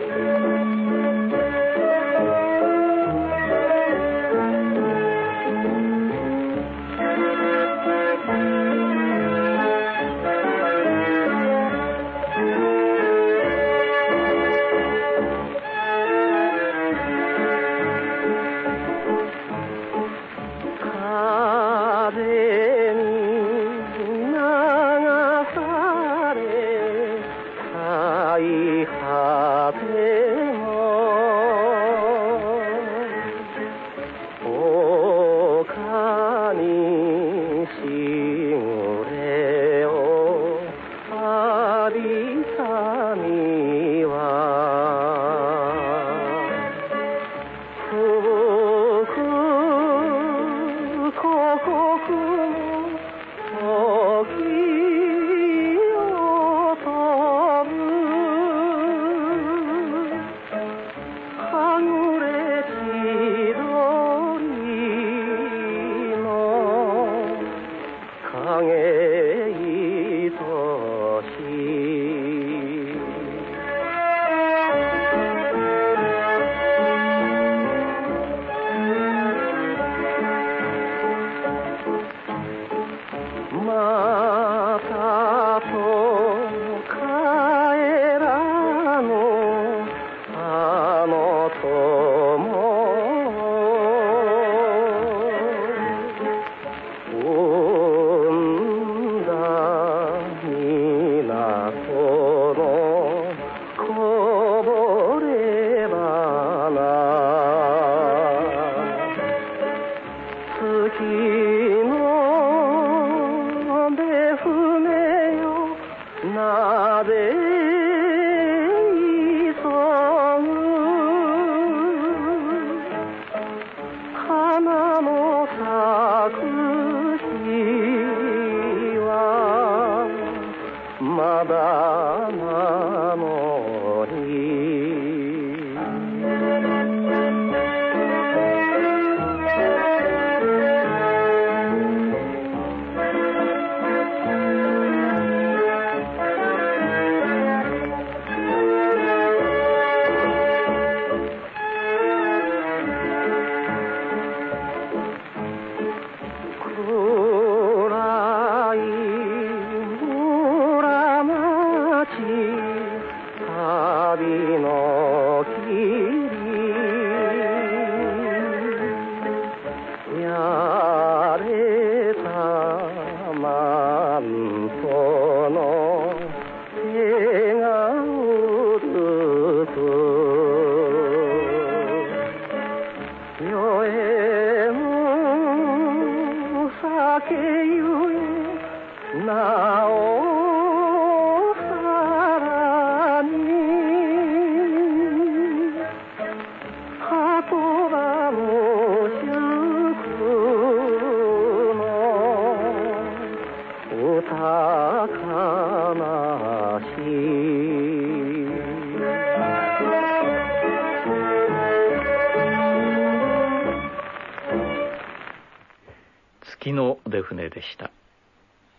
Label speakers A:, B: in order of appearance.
A: Música hung まだ月の出船でした。